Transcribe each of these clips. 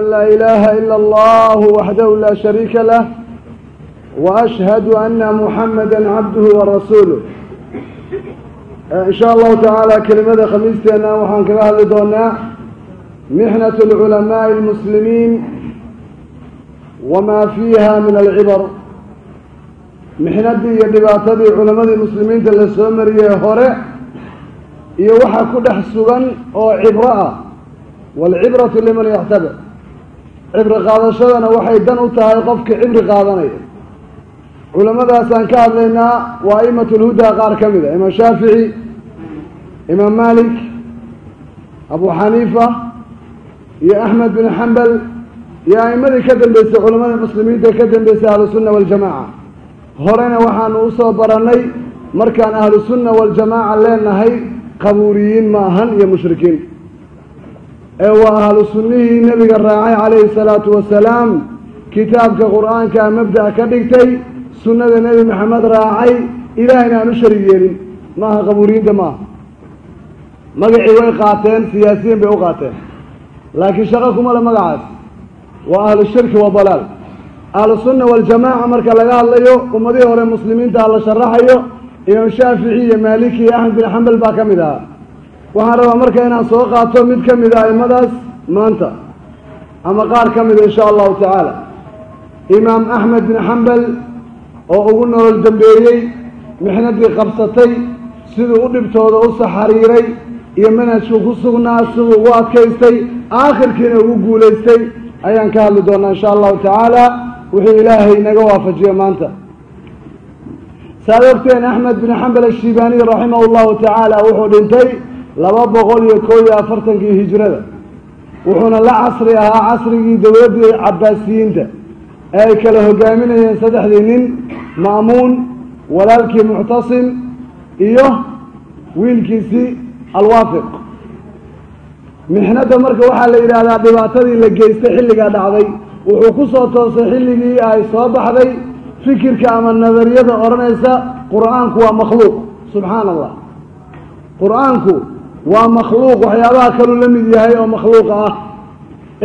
لا إله إلا الله وحده لا شريك له وأشهد أن محمدا عبده ورسوله إن شاء الله تعالى كلمة خميستنا وحن كلها لدونا محنة العلماء المسلمين وما فيها من العبر محنة يدباتي علماء المسلمين تلسومر يهوري يوحى كدح سغن أو عبرة والعبرة لمن يعتبر cibri qaadashadana waxay dan u tahay qofka cibri qaadanaya. Culamadaasaan ka hadlaynaa waa a'imat lhudaa qaar ka mid a. Imaam shaafici imaam malik abu xaniifa iyo axmed bin xambal iyo a'imadii ka dambeysay culamada muslimiinta ka dambeysay ahlusunna waljamaca horena waxaanu u soo barannay markaan ahlusunna waljamaaca leenahay qabuuriyiin ma ahan iyo mushrikiin ee waa ahlu sunnihii nebiga raacay calayhi salaatu wasalaam. Kitaabka qur'aankaa mabda' ka dhigtay sunnada nebi maxamed raacay ilaahayna aan u sharig yeelin. Ma aha qabuuriyiinta ma aha. Magacii way qaateen siyaasiyiin bay u qaateen. Laakiin shaqo kuma le magacaas. Waa ahlu shirki wa dalaal. Ahlu sunna waljamaaca marka laga hadlayo ummadihii hore muslimiinta la sharaxayo imaam shaafici iyo maaliki iyo axmed bin xambal baa ka mid ahaa waxaan rabaa marka inaan soo qaato mid ka mid a aimadaas maanta ama qaar ka mida insha allahu tacaala. Imaam axmed bin xambal oo ugu nolol dambeeyey mixnadii qabsatay siduu u dhibtooda u saxariiray iyo manhajku ku sugnaa siduu ugu adkaystay aakhirkiina ugu guulaystay ayaan ka hadli doonaa insha allahu tacaala wuxuu ilaahay naga waafajiyo maanta. Saad ogteen axmed bin xambal ashiibaaniy raximah llahu tacaala wuxuu dhintay laba boqol iyo koo iyo afartankii hijrada wuxuuna la casri ahaa casrigii dowladdii cabaasiyiinta ee ay kala hogaaminayeen saddexdii nin ma'muun walaalkii muctasim iyo wiilkiisii alwaafiq. Mixnadda marka waxaa la yidhaahdaa dhibaatadii la geystay xilligaa dhacday wuxuu ku soo toosay xilligii ay soo baxday fikirka ama nadariyada odhanaysa qur'aanku waa makhluuq. Subxaana allah qur'aanku waa makhluuq waxyaabaha kaluu la mid yahay oo makhluuqa ah.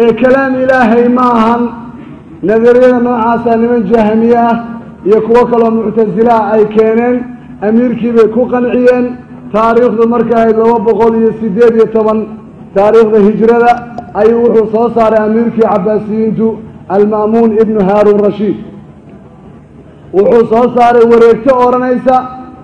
Ee kalaam ilaahay ma ahan nadariyada noocaasa niman jahmiye ah iyo kuwo kaloo muctasilaha ay keeneen amiirkii bay ku qanciyeen. Taariikhdu marka ahayd laba boqol iyo siddeed iyo toban taariikhda hijrada ayuu wuxuu soo saaray amiirkii cabaasiyiintu alma'muun ibnu haaruun rashiid. Wuxuu soo saaray wareegto odhanaysa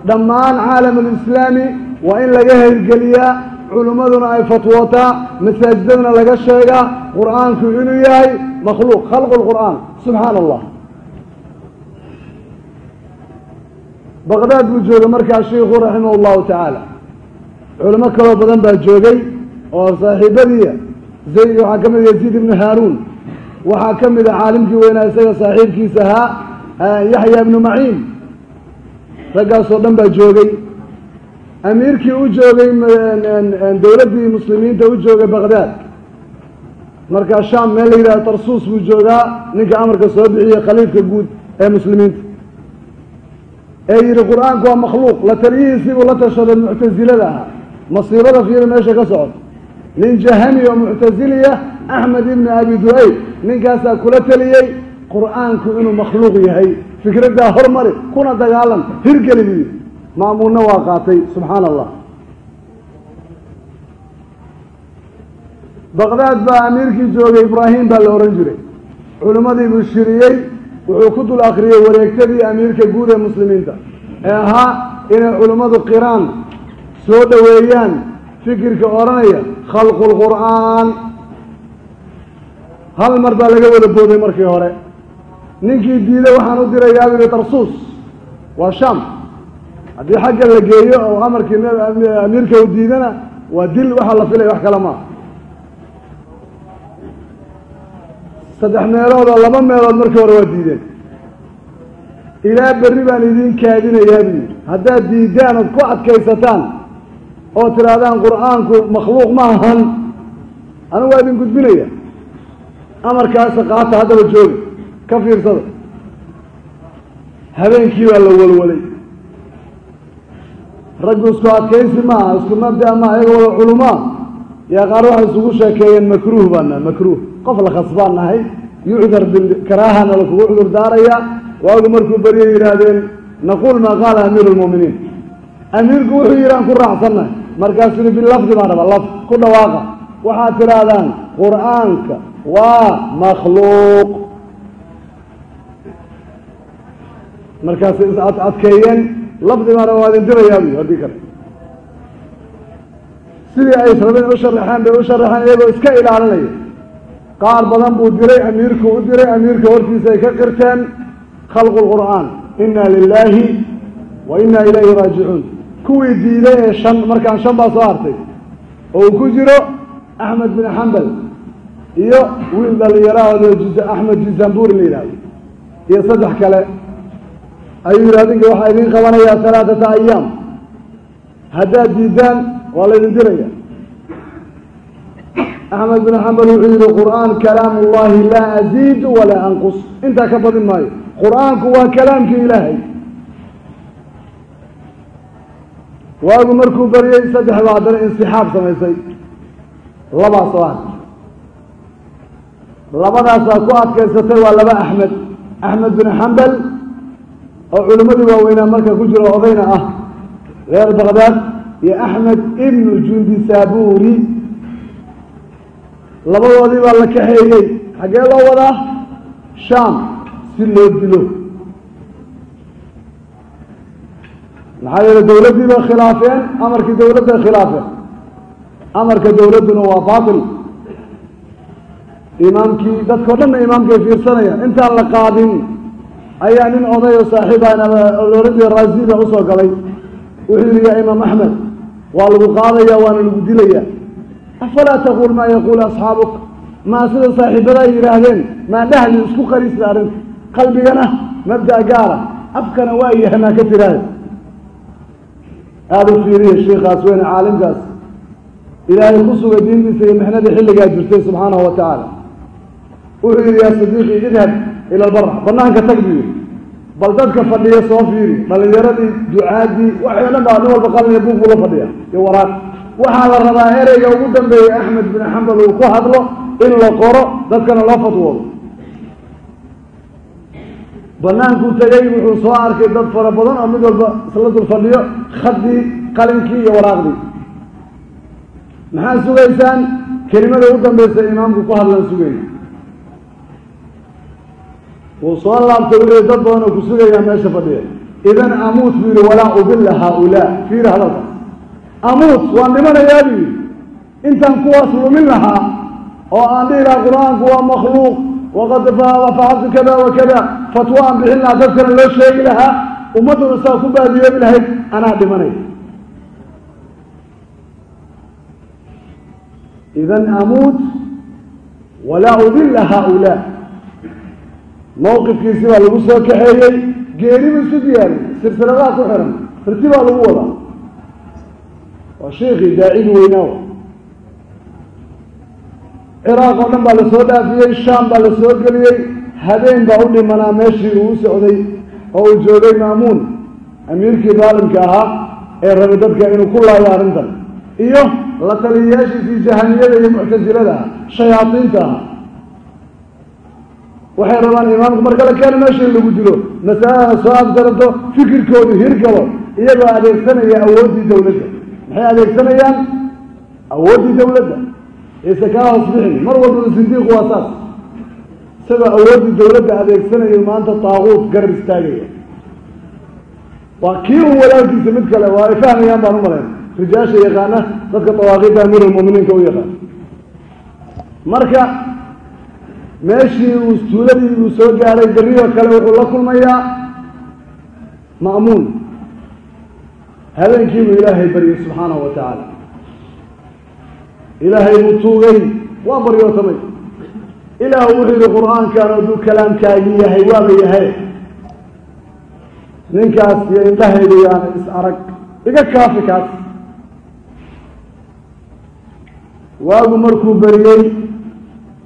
dhammaan caalamulislaami waa in laga hirgeliyaa culimmaduna ay fatwootaa masaajidaduna laga sheegaa qur'aanku inuu yahay makhluuq khalqu lqur'aan subxaana allah baqdaad buu joogay markaa shiikhu raximah allahu tacaala culimo kaloo badan baa joogay oo saaxiibadiia zayd waxaa ka mid yaziid ibnu haaruun. Waxaa ka mid a caalimkii weynaa isaga saaxiibkiisa ahaa yaxya ibnu maciin raggaasoo dhan baa joogay. Amiirkii u joogay dowladdii muslimiinta u joogay baqdaad markaa sham meel la yidhahdo tarsuus buu joogaa ninka amarka soo bixiyey khaliifka guud ee muslimiinta. Ee yidhi qur'aanku waa makhluuq la taliyihiisii buu la tashaday muctasilada ahaa. Masiibada fiiri meesha ka socoto nin jahami oo muctasiliya axmed ibni abi du-ayb ninkaasaa kula teliyey qur'aanku inuu makhluuq yahay fikraddaa hormari kuna dagaalan hirgeli maamuunna waa qaatay subxaana allah baqdaad baa amiirkii joogay ibraahim baa la ohan jiray. Culimmadii buu shiriyey wuxuu ku dul akriyey wareegtadii amiirka guud ee muslimiinta. Ee ahaa inay culimmadu qiraan soo dhoweeyaan fikirka odhanaya khalqu lqur'aan hal mar baa laga wada booday markii hore ninkii diiday waxaan u dirayaa buu tarsuus waa sham. Haddii xagga la geeyo oo amarkii amiirka u diidana waa dil waxaa la filaya wax kale maaha saddex meelood oo laba meelood markii hore waa diideen. Ilaa berri baan idiin kaadinayaa buu haddaad diidaan ood ku adkaysataan oo tidhaahdaan qur'aanku makhluuq ma ahan anigu waa idin gudbinaya. Amarkaasa qaata haddaba jooga ka fiirsada. Habeenkii baa la walwalay. Raggu isku adkaysi maaha isku mabda maaha iyaga wada culumaa yaa qaar waxay isugu sheekeeyeen makruuh baan nahay makruuh. Qof la khasbaan nahay yucdar bilkaraahana lakugu cudur daaraya waagu markuu beryo yidhaahdeen naquul maa qaala amiiru lmu'miniin amiirku wuxuu yidhi aan ku raacsannahay markaasuu yihi bilafdi baan raba laf ku dhawaaqa. Waxaad tidhaahdaan qur'aanka waa makhluuq markaasay is ad adkeeyeen lafdi baan raba waa idin dirayaa buy haddii kale. Sidii ay rabeen u sharaxeen bay u sharaxeen iyagoo iska ilaalinaya. Qaar badan buu diray amiirku u diray amiirka hortiisa ay ka qirteen khalqu lqur'aan inna lilaahi wa inna ilayhi raajicuun. Kuwii diiday ee shan markaan shan baa soo hartay oo uu ku jiro axmed bin xambal iyo wiil dhalinyarahoodoo juz axmed juzamburi la yidhahdo iyo saddex kale ayuu yidhi adinka waxaa idiin qabanayaa halaaثata ayaam haddaad diidaan waa laydin diraya axmed bin xambal wuxuu yihi qur'aan kalaam ullahi laa aziidu walaa anqus. Intaa ka badin maayo. Qur'aanku waa kalaamkii ilaahay. Waagu markuu baryey saddex baa haddana insixaab samaysay. Labaa soo har labadaasaa ku adkaysatay waa laba axmed. Axmed bin xambal oo culimmadii waaweynaa marka ku jiro odayna ah reer baqdaad iyo axmed ibnu jundi saaburi labadoodii baa la kaxeeyey xaggee loo wadaa? Shaam si loo dilo. Maxaa yeele dawladdii bay khilaafeen amarkii dawladday khilaafeen. Amarka dawladduna waa baatil. Imaamkii dadkao dhanna imaamkay fiirsanayaan. Intaan la qaadin ayaa nin oday oo saaxiibana looradii raaziba u soo galay. Wuxuu yihi yaa imaam axmed waa lagu qaadaya waana lagu dilaya. Afalaa taquul maa yaquulu asxaabuk? Maa sida saaxiibada ay yidhaahdeen maa dhahli isku qariisda arrinta qalbigana mabda' gaara afkana waa yahanaa ka tiraahda aada u fiiriya sheikaas weyne caalimkaas. Ilaahay ku sugay diintiisa iyo mixnadii xilligaa jirtay subxaanahu wa tacaala. Wuxuu yidhi yaa sadiiqi idhab ila albara banaanka tag buu yidhi bal dadka fadhiya soo fiiri dhalinyaradii ducaadii waxay dhan baa nin walba qalina buug buu la fadhiya iyo waraaq waxaa la rabaa ereyga ugu dambeeyey axmed bin xambal uu ku hadlo in la qoro dadkana loo fatwoodo banaankuu tegey wuxuu soo arkay dad fara badan oo mid walba isla dul fadhiyo khadii qalinkii iyo waraaqdii maxaad sugaysaan kelimada ugu dambaysa imaamku ku hadlan sugayna wuu soo laabtay wuxuu dad badan oo ku sugayaa meesha fadhiya. Idan amuut buu yihi walaa ubilla haaulaa fiiri hadalkaas amuut waan dhimanayaa buu yidhi. Intaan kuwaas lumin lahaa oo aan dhihi lahaa qur'aanku waa makhluuq waqad facaltu kada wa kada fatwo aan bixin lahaa dadkana loo sheegi lahaa ummadduna saa ku baadiyoobi lahayd anaa dhimanay. Idan amuut walaa udilla haaulaa mawqifkiisi baa lagu soo kaxeeyey geeribu isu diyaariy silsiladaha ku xiran riti baa lagu wadaa. Waa sheikii daacigi weynaawa ciraaq oo dhan baa la soo dhaafiyey shaam baa la soo geliyey habeen baa u dhimanaa meeshii uu socday oo uu joogay maamuun amiirkii daalimka ahaa ee rabay dadka inuu ku laayo arrintan. Iyo la taliyayaashiisii jahaniyada iyo muctasilada ah shayaadiinta ah waxay rabaan imaamku marka la keeno meesha in lagu dilo. Masalada soo afgaranto fikirkoodu hirgalo iyagoo adeegsanaya awooddii dawladda. Maxay adeegsanayaan? Awooddii dawladda. Aysa kaa hoos bixin. Mar walbaba sindiiqu waa saas. Isagoo awooddii dawladda adeegsanayo maanta taaquut garab istaagaya. Waa kii un walaalkiisa mid kale waa ay fahmayaan baan u malayn rijaasha yaqaana dadka dawaaqiidda amiirulmu'miniinka u yaqaan. Marka meeshii uu tuuladii uu soo gaaray berrioo kale wuxuu la kulmayaa ma'muun. Habeenkii buu ilaahay baryey subxaanahu wa tacaala ilaahay buu tuugay waa baryootamay ilaahu wuxuu yihi qur'aankan hadduu kalaamkaagii yahay waaba yahay. Ninkaas iyo indhahaydu yaana is arag iga kaafi kaas. Waagu markuu beriyey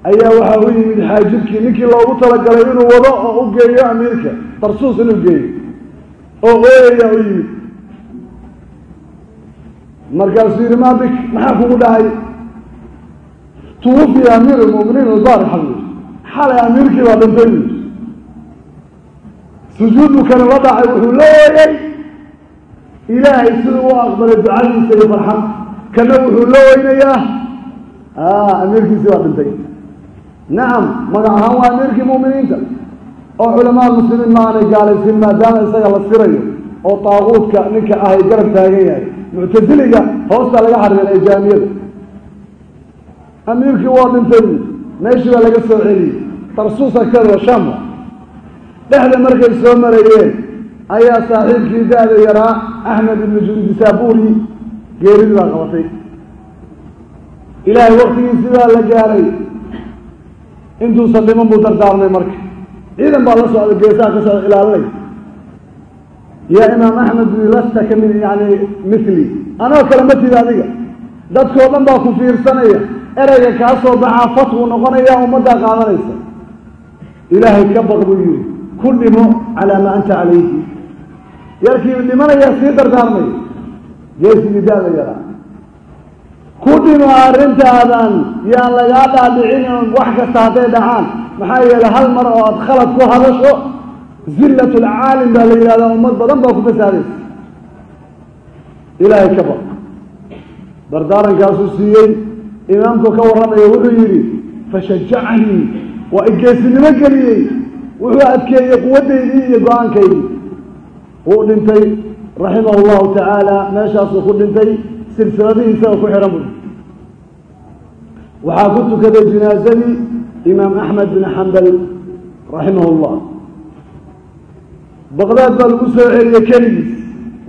ayaa waxaa u yimid xaajibkii ninkii loogu talagalay inuu wado oo u geeyo amiirka darsuus inuu geeyo oo ooyayaa u yimid. Markaasuu yidhi maa maxaa kugu dhacay? Tuwufiya amiir lmu'miniin albaarixa buu xalay amiirkii baa dhintay buu sujuud buu kana la dhacay wuxuu la ooyey ilaahay siduu u aqbalay ducadiisa iyo farxad kana wuxuu la oynayaa. Amiirkiisi baa dhintay nacam magac ahaan waa amiirkii mu'miniinta. Oo culamaa muslimiin ma aanay gaalaysin maadaama isaga la sirayo oo taaquudka ninka ahay garab taagan yahay. Muctasiliga hoosta laga xariiray jaamiyada. Amiirkii waa dhintay meeshii baa laga soo celiyey tarsuus agteeda waa shamba dhexda markay soo marayeen ayaa saaxiibkii da-da yaraa axmed ibnu jundisaburi geeridii baa qabatay. Ilaahay waktigiisii baa la gaaray intuusan dhiman buu dardaarmay marka. Ciidan baa la socda geesaha ka socda ilaalinay yaa imaam axmed lasta ka min yani mithli. Anoo kale ma tidi adiga. Dadkoo dhan baa ku fiirsanaya ereyga kaa soo baxaa fatwu noqonaya ummaddaa qaadanaysa. Ilaahay ka baq buu yihi ku dhimo calaa maa anta calayhi. Yarkii dhimanayaa sii dardaarmay. Geesigii da-da yaraa ku dhimo arrintaadan yaan lagaa dhaadhicin wax kasta hadday dhacaan maxaa yeelay hal mar oo aad khalad ku hadasho zillat lcaalim baa la yidhahdaa ummad badan baa ku fasaadaysa ilaahay ka baq dardaarankaasuu siiyey imaamku ka warramaya wuxuu yidhi fashajacanii waa igeesinimo geliyey. Wuxuu adkeeyey quwaddaydii iyo go'aankaydii wuu dhintay raximah llahu tacaala meeshaasuu ku dhintay silsiladihiisa oo ku xihan bui. Waxaa ku tukaday jinaasadii imaam axmed bin xambal raximah llah baqdaad baa lagu soo celiyey keligiis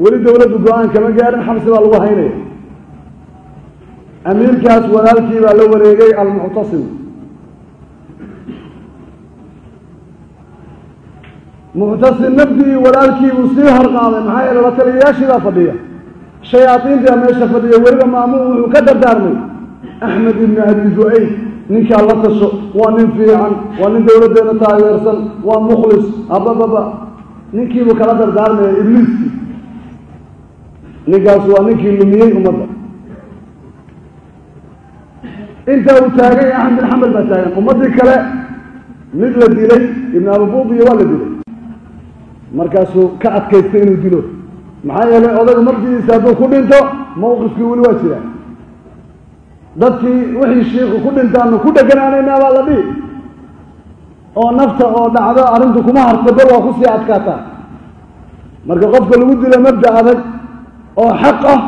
weli dowladdu go'aan kama gaarin xabsi baa lagu haynaya amiirkaas walaalkii baa la wareegay almuctasim muctasim nafdigii walaalkiibuu sii horqaaday maxaa yeele la taliyayaashii baa fadhiya shayaadiintaa meesha fadhiya weliba maamuun wuxuu ka dardaarmay axmed ibni abi du-ayd ninkaa la tasho waa nin fiican waa nin dowladdeena taageersan waa mukhlis abababa ninkiibuu kala dardaarmaya ibliiskii ninkaas waa ninkii lumiyey ummadda intaa uu taagay axmed bin baa taagan ummaddii kale mid la dilay ibn abububiyo waa la dilay markaasuu ka adkaystay inuu dilo maxaa yeelay odaygu markiisa hadduu ku dhinto mawqifkii weli waa jiraa dadkii wixii shiiku ku dhintaanu ku dheganaanaynaa baa la dhihi. Oo nafta oo dhacdo arrintu kuma harta bal waa ku sii adkaataa. Marka qofka lagu dilo mabda adag oo xaq ah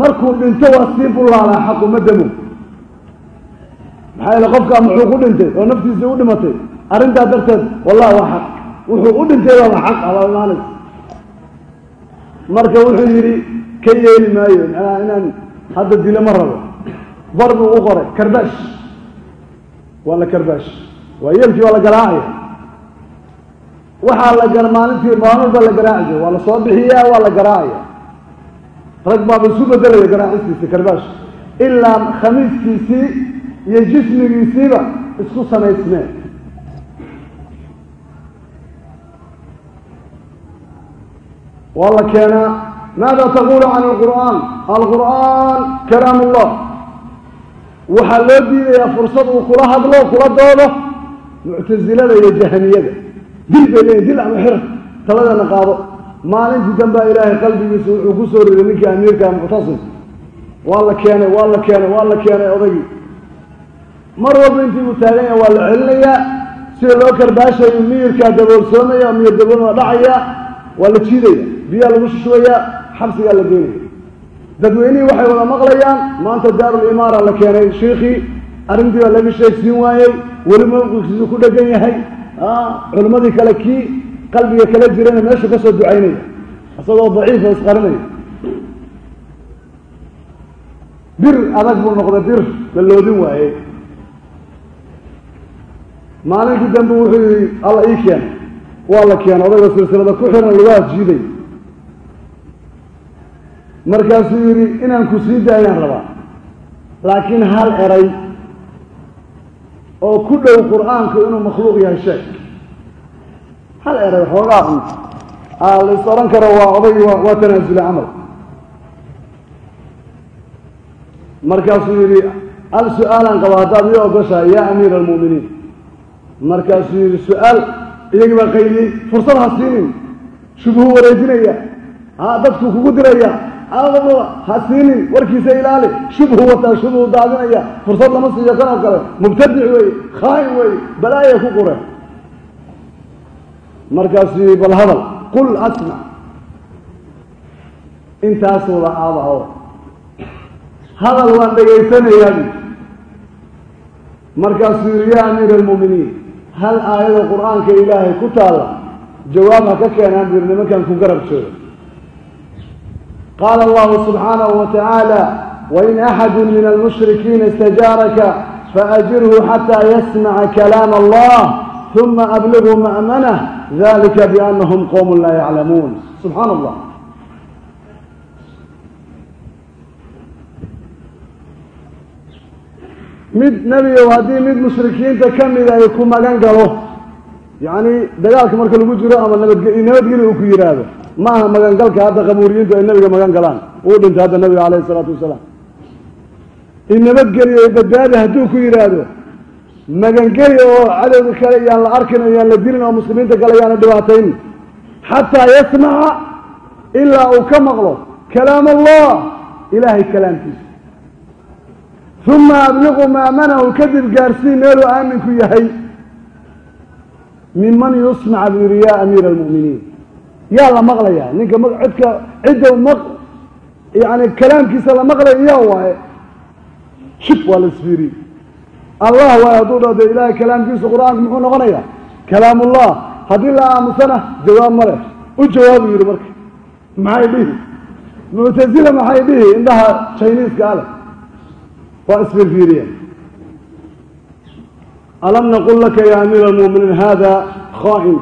markuu dhinto waa sii bullaalaa xaqu ma damo maxaa yeele qofkaa muxuu ku dhintay oo naftiisii u dhimatay? Arrintaa darteed wallahi waa xaq. Wuxuu u dhintay waaba xaq abaa imaanaysa marka wuxuu yidhi ka yeeli maayo inaan hadda dilo ma rabo? Bar buu u qoray karbaash waa la karbaash waa yeelkii waa la garaacaya waxaa la gar maalintii maalin baa la garaaci waa la soo bixiyaa waa la garaacaya rag baaba isu bedelaya garaacistiisa karbaash ilaa khamiiskiisii iyo jismigiisiiba isku samaysmeen waa la keenaa. Maada taqulu can alqur'aan? Alqur'aan kalaam ullah waxaa loo diidayaa fursad uu kula hadlo kula doodo muctasilada iyo jahaniyada dil bay leeyihiin dil ama xir taladana qaado. Maalintii dambaa ilaahay qalbigiisa wuxuu ku soo riday ninkii amiirka muctasim waa la keenay waa la keenay waa la keenay odaygii mar walba intii uu taagan yaha waa la celinayaa. Sida loo karbaashayo miyirkaa daboolsoomaya miyir dabool waa dhacaya waa la jiidaya biyaa lagu shushubayaa xabsigaa la geynaya dadweynihii waxay wada maqlayaan maanta daarul imaara la keenay shiikhii arrintii baa laga sheegsiin waayey weli mawqifkiisu ku dhegan yahay culimmadii kale kii qalbiga kala jirana meeshu ka soo ducaynaya isagoo daciifa isqarinaya. Bir adag buu noqday bir la loodin waayey. Maalintii dambe wuxuu yihi alla ii keena waa la keena odayga silsilada ku xiran lugahaas jiiday markaasuu yidhi inaan ku sii daayaan rabaa. Laakiin hal eray oo ku dhow qur'aanku inuu makhluuq yahay sheeg. Hal eray xoogaa un la is odhan karo waa oday waa tanaasule camal. Markaasuu yidhi hal su'aalaan qaba haddaad ii ogoshahay yaa amiira almu'miniin. Markaasuu yidhi su'aal iyagii baa qaydiyey fursad ha siinin shubhu wareejinaya ha dadku kugu diraya ha siinin warkiisa ilaali shubhu wataa shubhu daadinaya fursad lama siiyo kan oo kale. Mubtadic weeye khaa'in weeye balaaya ku qure. Markaasuu yidhi bal hadal qul asmac intaasuu lahaaba oo hadal waan dhegaysanayaa markaasuu yidhi yaa amiira almu'miniin hal aayada qur'aanka ilaahay ku taalla? Jawaab ha ka keenaan buu yidhi nimankan ku garab jooga allahu subxaanahu wa tacaala wain axadu min almushrikiina istajaaraka faajirhu xataa yasmaca kalaam allah uma ablighu ma'manah dalika biannahum qowmun laa yaclamuun subxaana allah mid nebigow haddii mid mushrikiinta ka mida ay ku magan galo yacni dagaalka marka lagu jiro ama nabadge nabadgeli uu ku yidhaahdo ma aha magangalka hadda qabuuriyiintu ay nebiga magan galaan. Uu dhintay hadda nebiga calayhi isalaatu wasalaam. In nabadgeliyo badbaadi hadduu ku yidhaahdo magangeli oo cadowga kale iyaan la arkin o yaan la dilin oo muslimiinta kale yaana dhibaatayn. Xataa yasmaca ilaa uu ka maqlo kalaam allah ilaahay kalaamkiisa uma abliqu maamanahu kadib gaarsii meeluu aaminku yahay. Minman yusmac buu yaa amiira almu'miniin yaa la maqlayaa. Ninka cidka cidda maq yani kalaamkiisa la maqlaya yaa waaye shib waa la isfiiriyey allah waaye hadduu dhao dee ilaahay kalaamkiisa qur'aanku muxuu noqonayaa? Kalaamullah. Haddii la aamusana jawaab ma leh. U jawaabu yidhi marka. Maxay dhihi? Muctasila maxay dhihi? Indhaha jiniiska aleh waa isfiirfiiriyeen alam naqul laka ya amiira almu'miniin hada khaa'in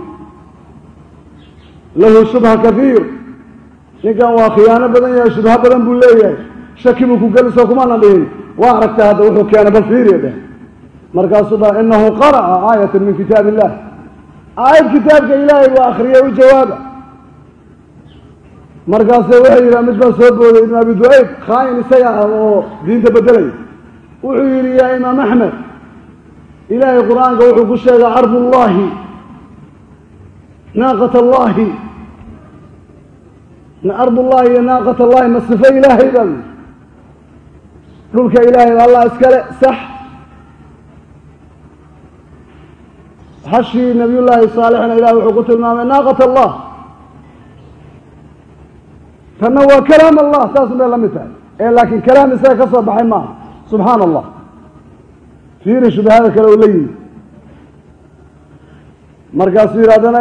lahu shubha kahiir ninkan waa khiyaano badan yahay shubho badan buu leeyahay. Shaki buu ku gelisoo kumana dhihin. Waa aragta hadda wuxuu keenay bal fiiriya dheh markaasuu dha inahu qara'a aayata min kitaab illah aayad kitaabka ilaahay buu akriyay u jawaaba. Markaase wuxuu yidhi mid baa soo booday ibn abi du'ayb khaa'in isaga ah oo diinta bedelay wuxuu yidhi yaa imaam axmed ilaahay qur'aanka wuxuu ku sheegay cardu llahi naaqat allahi ardu llahi iyo naaqat allahi ma sifo ilaahay baa yidhi dhulka ilaahay ba allah iskale sax. Hashii nabiy llaahi saalixna ilahi wuxuu ku tilmaamay naaqat allah tanna waa kalaam allah saas bay la mid tahay. Ee laakiin kalaam isaga ka soo baxay maaha. Subxaana allah fiiri shubahada kale uu la yimi. Markaasuu yidhi haddana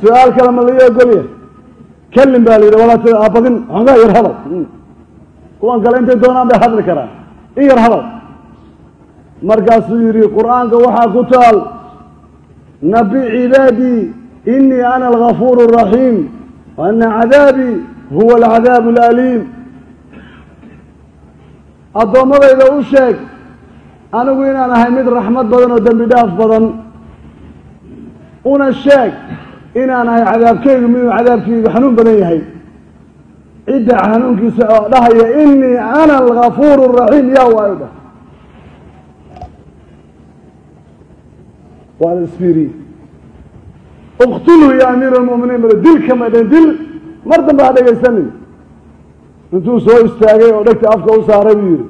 su'aal kale ma lai ogolya kelim baa la yidhi walaa abadin xoogaa yar hadal kuwan kale intay doonaan bay hadli karaan in yar hadal markaasuu yidhi qur'aanka waxaa ku taal nabi cibaadii inii ana algafuur الraxiim wa ana cadaabii huwa alcadaab alaliim addoommadayda u sheeg anigu inaan ahay mid raxmad badan oo dembi dhaaf badan una sheeg inaan ahay cadaabkaygu miduu cadaabkaygu xanuun badan yahay? Cidda xanuunkiisa oo dhahaya inii ana algafuur الraxiim yaa waayo dhah waa la isfiiriyey. Iktulhu ya amiir almu'miniin bal dil kama dhen dil mar dambe ha dhegaysanin. Intuu soo istaagay oo dhegta afka u saaray buu yidhi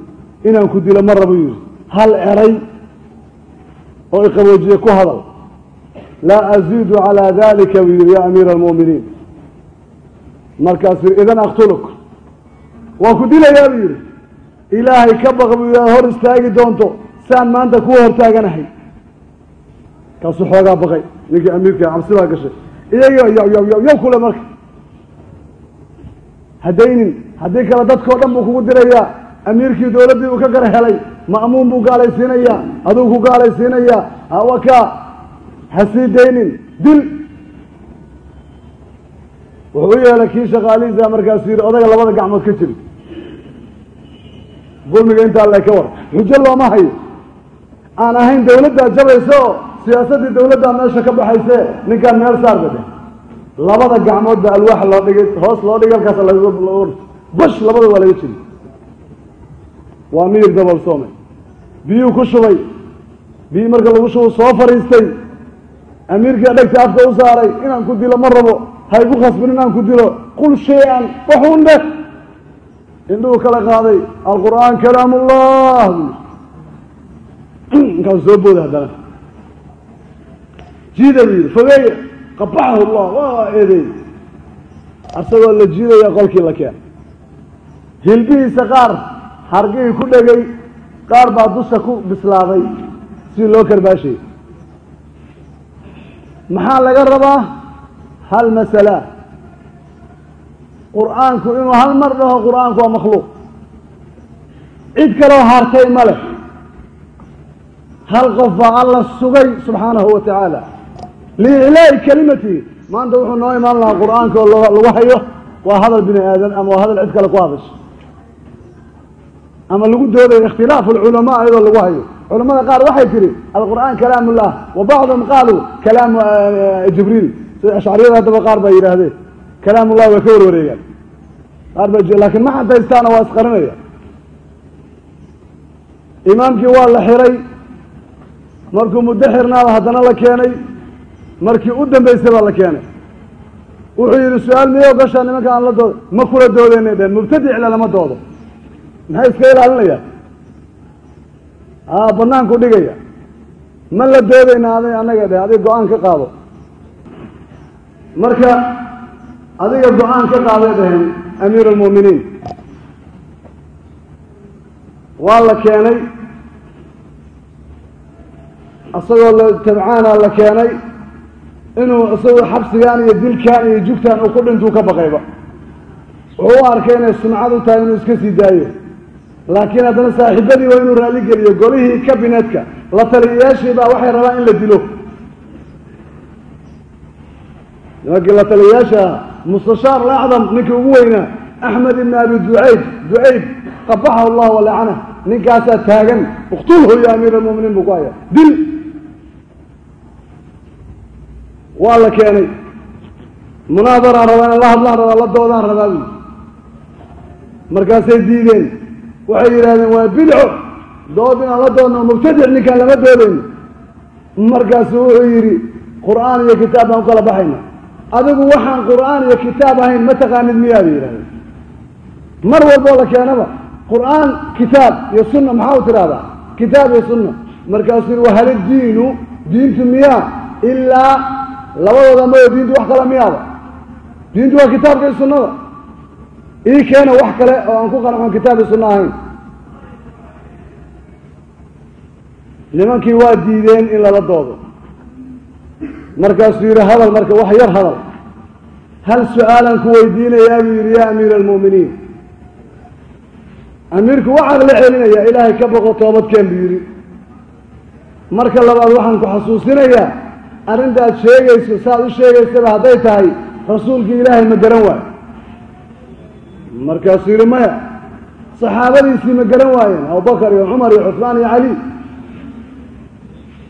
inaan ku dilo marra buu yidhi. Hal eray oo iqaboojiye ku hadal laa aziidu calaa dalika buu yidhi ya amiira almu'miniin markaasuu yidhi idan aktuluk waa ku dilayaa buu yidhi ilaahay ka baq buu yidhi hor istaagi doonto. Saan maanta kuwa hortaaganahay kaasuu xoogaa baqay. Ninkii amiirka cabsi baa gashay. Yaw kule marka. Haddaynin haddii kale dadkao dhan buu kugu dirayaa amiirkii dowladdii uu ka gar helay ma'muun buu gaalaysiinayaa aduu ku gaalaysiinayaa. Hawakaa ha sii daynin dil. Wuxuu u yeelay kii shaqaalihiisa markaasuu yidhi odaga labada gacmood ka jiri dulmiga intaa le ka war. Xujo looma hayo. Aan ahayn dawladdaa jabaysa oo siyaasaddii dawladdaa meesha ka baxayse ninkaan meel saarba de labada gacmood ba alwaax loo dhigay hoos loo dhigay halkaas laga bash labada waa laga jiri waa miyir dabal soome biyuu ku shubay. Biyii marka lagu shubu soo fadhiistay amiirkii dhegta afka u saaray inaan ku dilo ma rabo. Haygu khasbin inaan ku dilo. Qul shay-an waxuun dheh indhuhu kala qaaday alqur'aan kalaam ullah inkaas soo booda haddana. Jiida buu yidhi fogeeya qabaxahu llah waa eedeey. Asagoo la jiidaya qolkii la keen hilbihiisa qaar hargihii ku dhegay qaar baa dusha ku bislaaday. Si loo karbaashayay maxaa laga rabaa? Hal masala. Qur'aanku inuu hal mar dhaho qur'aanku waa makhluuq. Cid kaloo hartay ma leh. Hal qof baa alla sugay subxaanahu wa tacaala liiclaa'i kelimatihi maanta wuxuu noo imaan lahaa qur'aanka oo lagu hayo. Waa hadal bini aadan ama waa hadal cid kale ku hadasho ama lagu doodayo ikhtilaafu alculamaa iyadoo lagu hayo culamada qaar waxay tihi alqur'aan kalaam ullah wa bacduhum qaaluu kalaamu jibriil. Sida ashcariyada haddaba qaar baa yidhaahdeen kalaam ullahi way ka warwareegaan. Qaar ba laakiin ma cadaystaana waa isqarinaya imaamkii waa la xiray markuu muddo xirnaaba haddana la keenay markii u dambeysay baa la keenay. Wuxuu yidhi su'aal miyay gashaa nimanka aan la dooda ma kula doodeynay dheen mubtadicla lama doodo. Maxay iska ilaalinaya a banaanku dhigaya. Ma la doodayna aday anaga dhe adig go'aan ka qaado. Marka adiga go'aan ka qaaday dhaheen amiir almu'miniin waa la keenay. Isagoo la tabcaana la keenay inuu isagoo xabsigaan iyo dilkaan iyo jugtaan uu ku dhintuu ka baqayba. Wuxuu u arkay inay sumcad u tahay inuu iska sii daayo laakiin haddana saaxiibadii waa inuu raalli geliyo golihii kabinetka. La taliyayaashii baa waxay rabaan in la dilo. Nimankii la taliyayaasha mustashaar alacdam ninkii ugu weynaa axmed ibn abi ducayb ducayb qabaxahu allah walacana ninkaasaa taagan. Iktulhu ya amiir almu'miniin buu ku haya dil! Waa la keenay. Munaadaraan rabaa in la hadlaan rabaa la doodaan rabaa buyi markaasay diideen waxay yidhahdeen waa bidco. Dood inaan la doodno mubtadic ninkaan lama doodayno. Markaasu wuxuu yidhi qur'aan iyo kitaab baan u kala baxayna. Adigu waxaan qur'aan iyo kitaab ahayn ma taqaanid miyaa bay yidhahdeen mar walboo la keenaba qur'aan kitaab iyo sunna maxaa u tidhahdaa kitaab iyo sunna. Markaasuu yidhi wahal diinu diintu miyaa? Ilaa labadooda mao diintu wax kale miyaaba? Diintu waa kitaabka iyo sunnada ii keena wax kale oo aan ku qanacon kitaab iyo sunno ahayn. Nimankii waa diideen in lala doodo. Markaasuu yidhi hadal marka wax yar hadal. Hal su'aalaan ku weydiinayaa buu yidhi yaa amiira almu'miniin. Amiirku waxaan la celinayaa ilaahay ka boqo toobadkeen buu yidhi. Marka labaad waxaan ku xasuusinayaa arrintaad sheegayso saaad u sheegaysaba hadday tahay rasuulkii ilaahay ma garan waayo markaasuu yidhi maya saxaabadiisii ma garan waayeen abubakar iyo cumar iyo cusmaan iyo cali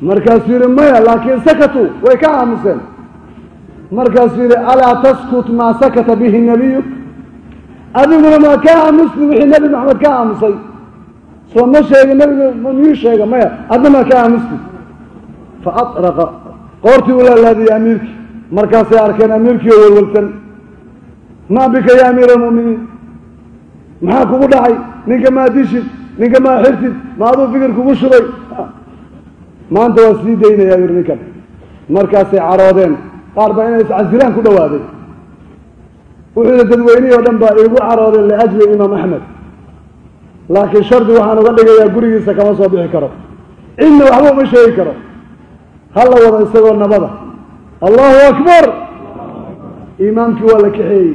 markaasuu yidhi maya laakiin sakatuu way ka aamuseen. Markaasuu yidhi alaa taskut maa sakata bihi nabiyu adiguna maa ka aamusti wixii nebi maxamed ka aamusay. Soo ma sheegi nebigu miyuu sheega maya adna maa ka aamusti fa atraqa qoortii u laalaadiyey amiirkii. Markaasay arkeen amiirkii oo welwelsan. Maa bika ya amiira almu'miniin maxaa kugu dhacay? Ninka maa dishid ninka maa xirtid ma aduu fikir kugu shubay. Maanta waa sii daynayaa yuri ninkan. Markaasay caroodeen. Qaar baa inay iscasilaan ku dhawaaday. Wuxuu yihi dadweynihii oo dhan baa iigu caroodeen liajli imaam axmed. Laakiin shardi waxaan uga dhigayaa gurigiisa kama soo bixi karo. Cidna waxba uma sheegi karo. Hala wada isagoo nabada. Allahu akbar! Imaamkii waa la kaxeeyey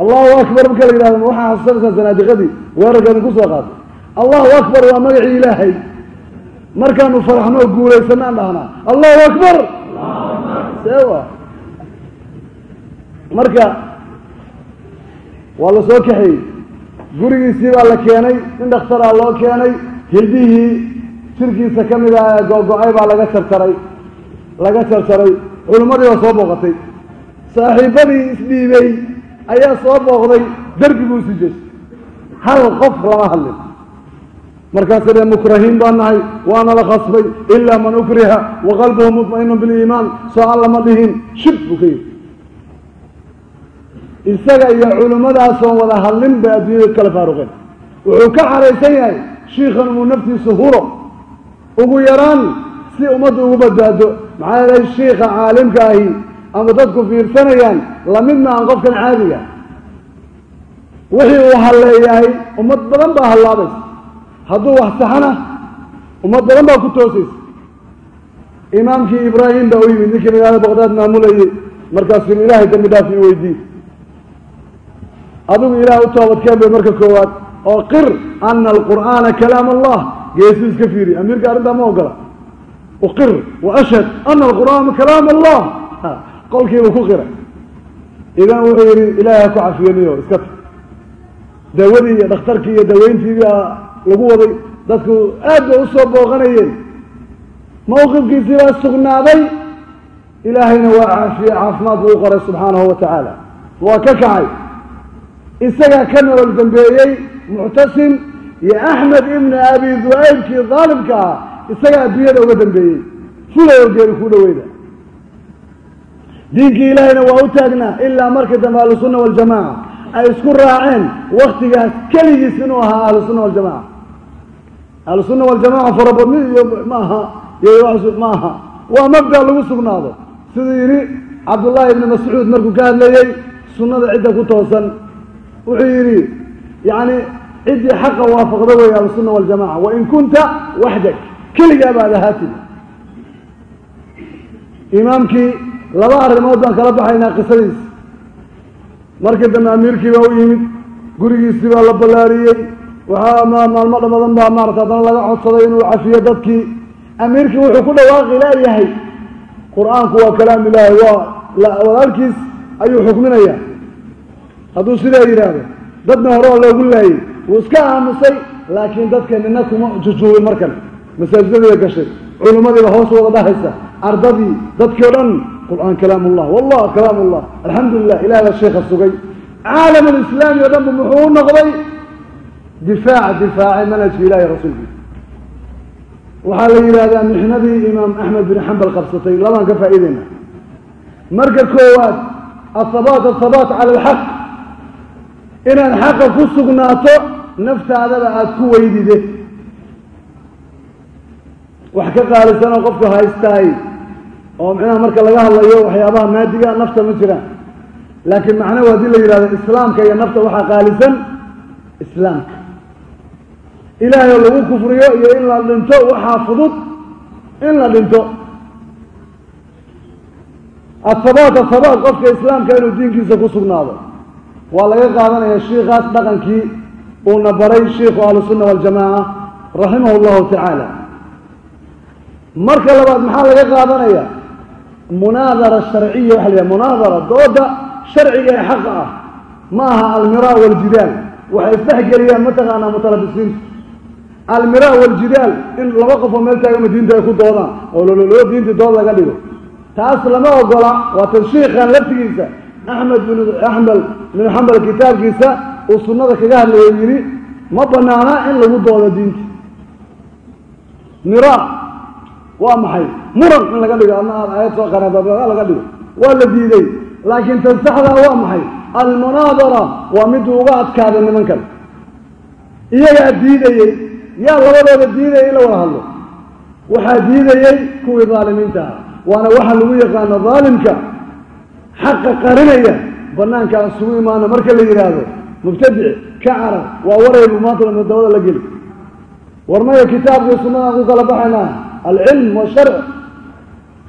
allahu akbar marka la yidhahdo ma waxaa xasuusanaysaa sanaadiqadii weerarkeedin ku soo qaatay. Allahu akbar waa magacii ilaahay. Markaanu faraxno oo guulaysanaan dhahnaa. Allahu akbar! Sewa marka waa la soo kaxeeyey gurigiisii baa la keenay in dhakhtaraa loo keenay hildihii jirkiisa ka mid ah ee go-go-ay baa laga jarjaray laga jarjaray culimmadii baa soo booqatay. Saaxiibadii isdhiibay ayaa soo booqday derbiguu si jeestay. Hal qof lama hadlin. Markaasa dee mukrahiin baan nahay waana la khasbay ilaa man ukriha wa qalbuhu mutma'inu biliimaan soo an lama dhihin shib buu ka yidhi isaga iyo culimmadaasoo wada hadlin bay adduunyada kala faaruqeen. Wuxuu ka xaraysan yahay shiikhan inuu naftiisu huro. Ugu yaraan si ummadda ugu badbaado. Maxaa yeelay shiika caalimka ahi ama dadku fiirsanayaan la mid maahan qofkan caadiga. Wixii uu halleeyahay ummad badan baa hallaabaysa hadduu wax saxana ummad badan baa ku toosaysa imaamkii ibraahim baa u yimid ninkii magaalada baqdaad maamulayay markaasuu ilaahay dambi dhaaf i weydiiy adigu ilaah u toobadkeen bay marka koowaad oo qir ana alqur'aana kalaam allah geesuu iska fiiri amiirka arrintaa ma ogola. Uqir wa ashhad ana alqur'aana kalaam allah qolkiibuu ku qiray idan wuxuu yidhi ilaahay ha ku cafiyaniyo iska ta daawadii iyo dhakhtarkii iyo daaweyntiibaa lagu waday. Dadku aad bay u soo booqanayeen. Mawqifkiisii baa sugnaaday. Ilaahayna waa caafiye caafimaad buu u qoray subxaanahu wa tacaala. Waa ka kacay. Isagaa ka nolol dambeeyey muctasim iyo axmed ibni abi du'aybkii daalimka ah isagaa adduunyada uga dambeeyey. Fulao geeri ku dhaweyda diinkii ilaahayna waa u taagnaa ilaa markii dambe ahlusunna waljamaca ay isku raaceen waktigaas keligiis inuu ahaa ahlusunna waljamaca ahlusunna waljamaca farabadni iyo maaha iyo waa mabda lagu sugnaado. Siduu yidhi cabdullaahi ibni mascuud markuu ka hadlayey sunnada cidda ku toosan wuxuu yidhi yani ciddii xaqa waafaqda wey ahlusunna waljamaca wain kunta waxdak. Keligaa baad ahaatid imaamkii laba arrimood baan kala baxaynaa qisadiis. Markii dambe amiirkii baa u yimid gurigiisii baa la ballaariyey. Waxaa maalmo badan baa maarata haddana laga codsaday inuu cafiyo dadkii. Amiirkii wuxuu ku dhawaaqi leeyahay qur'aanku waa kalaam ilaahi waa walaalkiis ayuu xukminayaa. Hadduu sidaa yidhaahdo dadna hore oo loogu laayey wuu iska aamusay laakiin dadka nina kuma jujuubay mar masaajidadiiba gashay culimmadiiba hoos wada dhahaysa. Ardadii dadkii o dhan qur'aan kalaam ullah wallah kalaam ullah alxamdu lilah ilaah baa sheekha sugay. Caalam alislaami o dhan bu muxuu u noqday difaac difaacay manhajka ilahi rasuulkiisa waxaa la yidhaahdaa mixnadii imaam axmed bin xambal qabsatay. Labaan ka faa'iideyna marka koowaad athabaat athabaat cala alxaq. Inaad xaqa ku sugnaato naftaadaba aada ku weydide. Wax ka qaalisanoo qofku haystaay oo micnaha marka laga hadlayo waxyaabaha maadiga nafta ma jiraan laakiin macnahu haddii la yidhahdo islaamka iyo nafta waxaa qaalisan islaamka. Ilaahay oo lagu kufriyo iyo in la dhinto waxaa fudud in la dhinto. Athabaat athabaat qofka islaamka inuu diinkiisa ku sugnaado. Waa laga qaadanaya shiikaas dhaqankii uuna baray shiikhu ahlusunna waljamaaca raximahu llahu tacaala marka labaad maxaa laga qaadanaya munaadara sharciya waxa la yidhaha munaadara dooda sharciga ee xaqa ah. Ma aha almiraa waljidaal. Waxay isdhexgeliyaan mataqaanaa mutalabisiinta almiraa waljidaal in laba qofoo meel taagama diinta ay ku doodaan oo lololoo diintii dood laga dhigo. Taas lama ogola waa tanshiikan laftigiisa. Axmed bin axmed bin xambal kitaabkiisa uu sunnada kaga hadlayo yidhi ma banaana in lagu doodo diinta. Mira waa maxay? Muran in laga dhigo ama aad aayad qanaad laga dhigo. Waa la diiday. Laakiin tan saxdaa waa maxay? Almunaadara waa miduu uga adkaaday nimankan. Iyagaa diidayey. Yaa labadooda diidayay in la wada hadlo. Waxaa diidayey kuwii daalimiinta ah. Waana waxaa lagu yaqaano daalimka xaqa qarinaya. Banaanka isugu imaano marka la yidhaahdo mubtadic ka carab waa waraybu maanta dabada la geli. War maya kitaabkii sunnadaan ku kala baxaynaa alcilm washarc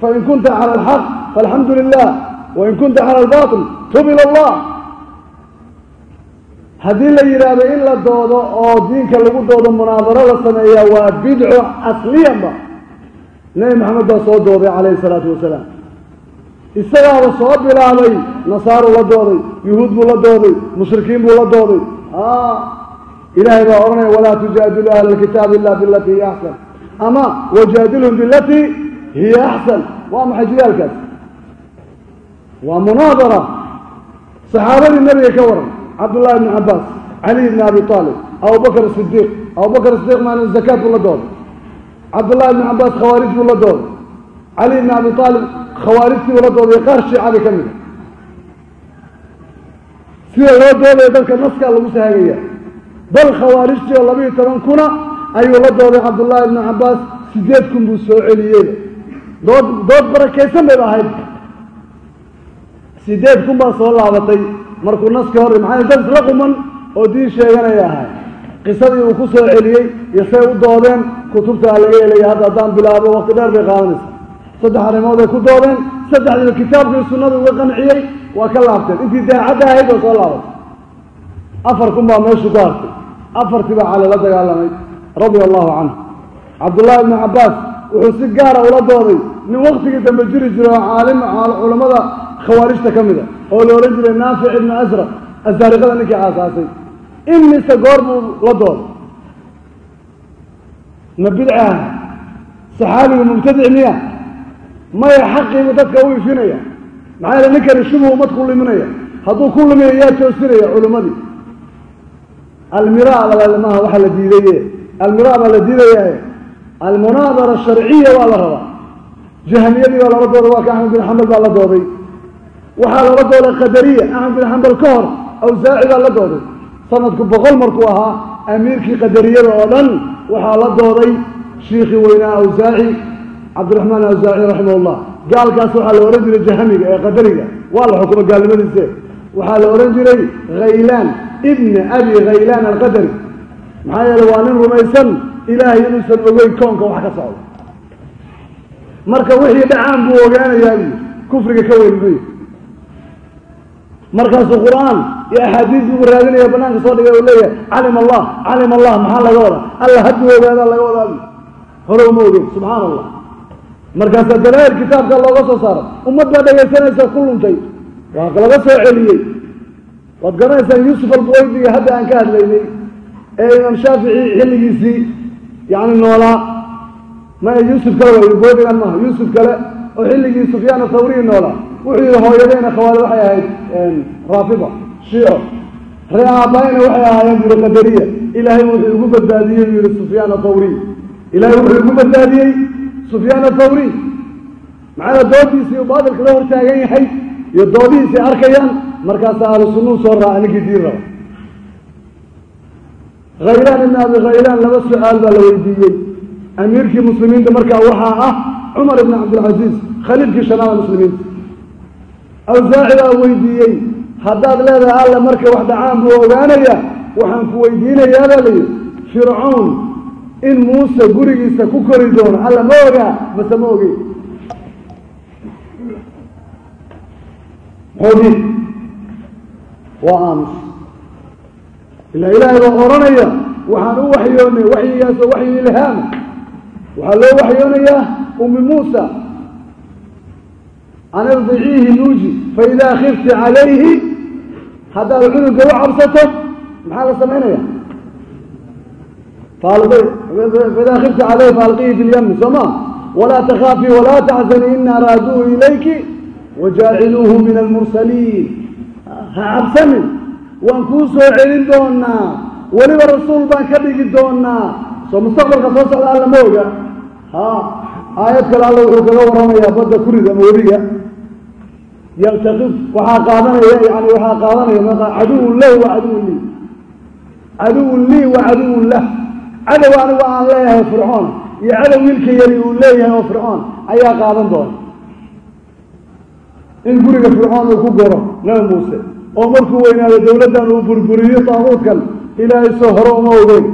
fain kunta cala alxaq faalxamdu lilah wain kunta cala albatil tub ila allah haddii la yidhaahdo in la doodo oo diinka lagu doodo munaadaro la sameeyaa waa bidco asliyanba nebi maxamed baa soo dooday calayhi salaatu wasalaam isagaaba soo bilaabay nasaaru la dooday yuhuud buu la dooday mushrikiin buu la dooday ilaahay baa odhanaya walaa tujaadilu ahla alkitaab ila bilatii axsan ama wajaadilhum bilatii hiya axsan. Waa maxay jidaalkaas waa munaadara saxaabadii nabiga ka waran cabdullahi bni cabaas cali bni abi aalib abubakr sidiiq abubakar sidiiq maalin zakaat buu la dooday. Cabdullahi ibni cabaas khawaarij buu la dooday. Cali ibni abi aalib khawaarijtii buu la dooday. Qaar shiicadii ka mida sida loo doodaya dadka naskaa lagu saagaya bal khawaarijtii oo labiiyo toban kuna ayuu la dooday cabdullaahi ibnu cabaas sideed kun buu soo celiyey. Dood dood barakaysan bayba ahayd sideed kun baa soo laabatay. Markuu naskii hor maxaa dad isla quman oo diin sheeganaya ahay. Qisadii uu ku soo celiyey iyo say u doodeen kutubtaa laga helaya hadda haddaan bilaabo waqti dheer bay qaadanaysa saddex arrimood ay ku doodeen saddexdiiba kitaabkii sunnada uga qanciyey waa ka laabteen. Intii daacadda ahayd oo soo laabatay. Afar kun baa meeshu ku hartay. Afartii baa cali la dagaalamay radia allahu canhu cabdullaahi ibnu cabbaas wuxuu si gaara ula dooday nin waktigii dambe jiri jiro oo caalim culammada khawaarijta ka mida oo la odhan jiray naafic ibnu asraq asaariqada ninkii aasaasay. Imise goor buu la dooday. Ma bidca saxaabigu mubtadic miya? Maya xaqiibu dadka u ifinaya? Maxaa yeele ninkani shubhu umad ku liminaya? Hadduu ku lumiya yaa toosinaya culimmadii almiraa maha waxa la diidaye almiraa baa la diidayae almunaadara sharciya waa la rabaa. Jahamiyadii baa lala dooday waa ka axmed bin xambal baa la dooday waxaa lala dooday qadariya axmed bin xambal ka hor awsaaci baa la dooday sanadku boqol markuu ahaa amiirkii qadariyada oo dhan waxaa la dooday shiikhii weynaa awsaaci cabdiraxmaan awsaaci raximah llah gaalkaas waxaa la odhan jiray jahamiga ee qadariga. Waa la xukumo gaalnimadiise waxaa la odhan jiray khaylaan ibni abi khaylaan alqadari maxaa yeele waa nin rumaysan ilaahay inuusan ogeyn koonka wax ka socdo marka wixii dhacaan buu ogaanayaa buyi kufriga ka weyn buyi markaasuu qur'aan iyo axaadiis buu raadinaya banaanka soo dhigay oo leeyahay calim allah calim allah maxaa laga wadaa? Alla hadduu ogaadaa laga wadaa buyi hore uma ogeyn subxaan allah markaasaa dalaa'il kitaabka looga soo saaro ummad baa dhegaysanaysa ku luntay waa laga soo celiyey. Waad garanaysaan yuusuf albuwaydiga hadda aan ka hadlaynay ee imaam shaafici xilligiisii yacni noolaa maya yuusuf kale way maaha. Yuusuf kale oo xilligii sufyaan athawriyi noolaa wuxuu yihi hooyadeyna khawaali waxay ahayd raafida shiico. Ree aabbayna waxay ahaayeen buri qadariya. Ilaahay wuxuu igu badbaadiyey buu yihi sufyaan athawriy ilaahay wuxuu igu badbaadiyey sufyaan athawriy macnaa doodiisii uu baatilka la hortaagan yahay iyo doodihiisay arkayaan markaasa ahlu sunnuu soo raaca ninkii diin raba khaylaan ibn abi khaylaan laba su'aal baa la weydiiyey amiirkii muslimiinta markaa waxaa ah cumar ibn cabdilcasiis khaliifkii shanaada muslimiinta awsaaci baa weydiiyey haddaad leedahay alle markay wax dhacaan buu ogaanaya waxaan ku weydiinayaa baa layidhi fircown in muuse gurigiisa ku kori doono alla ma ogaa mase ma ogey xogi waa aamus ilaa ilaahay baa oranaya waxaan u waxyoonay waxyigaasoo waxyi ilhaama waxaa loo waxyoonayaa ummi muusa. An irdiciihi nuuji faidaa khifti calayhi haddaad cunuga u cabsato maxaa la samaynaya faidaa khifti calayhi faalqihi fi soo ma walaa takhaafii walaa taxzanii ina raaduuhu ilayki wajaaciluuhu min almursaliin. Ha cabsanin waan kuu soo celin doonaa weliba rasuul baan ka dhigi doonaa soo mustaqbalka soo socda alla ma oga. Ha aayad kale alla wuxuu kaga waramayaa badda kurid ama webiga yaltaqif waxaa qaadanaya yani waxaa qaadanaya caduwun lahu wa caduwun lii. Caduwun lii wa caduwun lah. Cadow anigu aan leeyahay fircoon. Iyo cadow wiilka yari uu leeyahay oo fircoon. Ayaa qaadan doona. In guriga fircoon uu ku goro nabi muuse oo markuu weynaado dowladdan uu burburiyo taaquudkan ilaahay soo hore uma ogeyn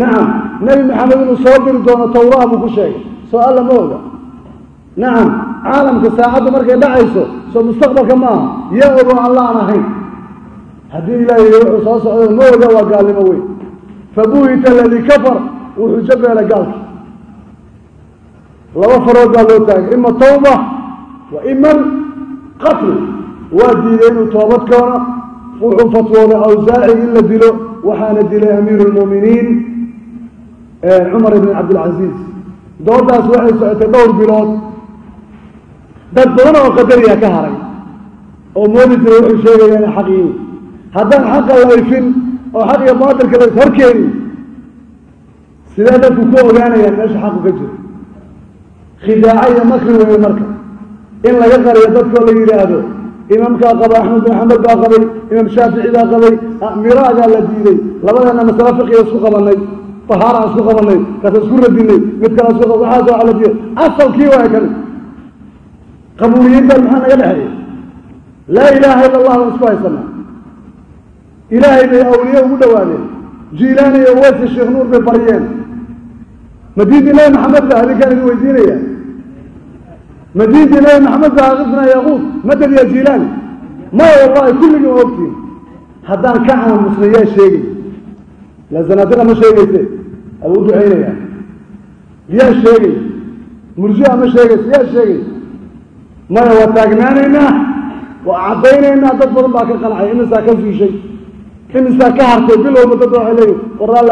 nacam nebi maxamed inuu soo diri doono tawraha buu ku sheegay. Soo alla ma oga. Nacam caalamka saacaddu markay dhacayso soo mustaqbalka maaha yaa ogo alla aan ahayn. Haddii ilaahay wuxuu soo socdo ma oga waa gaalnimo weyn. Fabuhita aladii kafar wuxuu jabeela gaalka. Laba farood baa loo taagay ima tawba wa ima qatl waa diiday inuu toobad koono wuxuu fatwooday awsaaci in la dilo waxaana dilay amiiru lmu'miniin cumar ibn cabdilcasiis doodaas waxay socotay dhowr bilood. Dad badan oo qadariya ka haray oo moodi jiray wuxuu sheegaya inay xaq yihiin. Haddaan xaqa la ifin oo xaq iyo baatilka la ishorkeeni sidee dadku ku ogaanayaan meesha xaqu ka jiro? Khidaaca iyo makri weeye marka. In laga qariyo dadkoo la yidhaahdo imaamkaa qaba axmed bin axamed baa qabay imaam shaafici baa qabay miraagaa la diiday labadana masale fiqiga isku qabanay tahaara isku qabanay kaasa isku radinay mid kale isku waxaas waa la diiday asalkii waa kale. Qabuuliyiintan maxaa naga dhexeeya? Laa ilaaha ila allah baan isku haysanaa. Ilaahay bay awliye ugu dhawaadeen jiilaani iyo weysi sheekh nuur bay baryeen. Ma diintii nabi maxamed ba adinkaan idin weydiinaya ma diintii nabi maxamed ba haqisna yaquud madad ya jiilaani maya wallahi kulligii waa ogtiin. Haddaan ka aamusna yaa sheegay. La zanaadiqa ma sheegayse abuu ducaynaya yaa sheegay. Murjia ma sheegayse yaa sheegay. Maya waa taagnaanaynaa waa caddaynaynaa dad badan baa ka qancay imisaa ka suushay imisaa ka hartay bil walba dad waxay leeyihiin waraan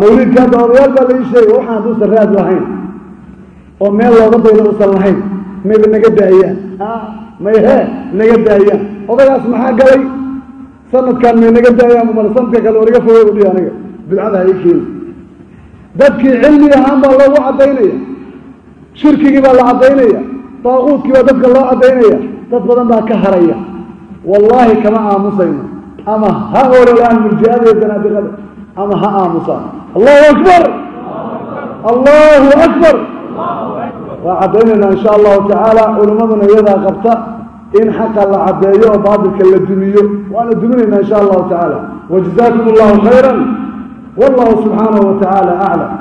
mawlidka hadda odayaal baa lai sheegay waxaan hadduusan raad lahayn oo meel looga daydo usan lahayn. Mayba naga daayaan may hee naga daayaan odagaas maxaa galay? Sanadkan may naga daayaan mal sanadka kale wariga fogey udhi aniga. Bidcada hay keeni dadkii cilmi ahaan baa loogu caddaynaya. Shirkigii baa la caddaynaya. Daaquudkii baa dadka loo caddaynaya. Dad badan baa ka haraya. Wallaahi kama aamusayno. Ama ha ololaan murji'ada iyo zanaadiqada ama ha aamusaan allahu akbar allahu akbar waa caddaynaynaa insha allahu tacaala culimmaduna iyadaa qabta in xaqa la caddeeyo oo baatilka la dumiyo waana duminaynaa insha allahu tacaala wajazaakum allahu khayra wallahu subxaanahu wa tacaala aclam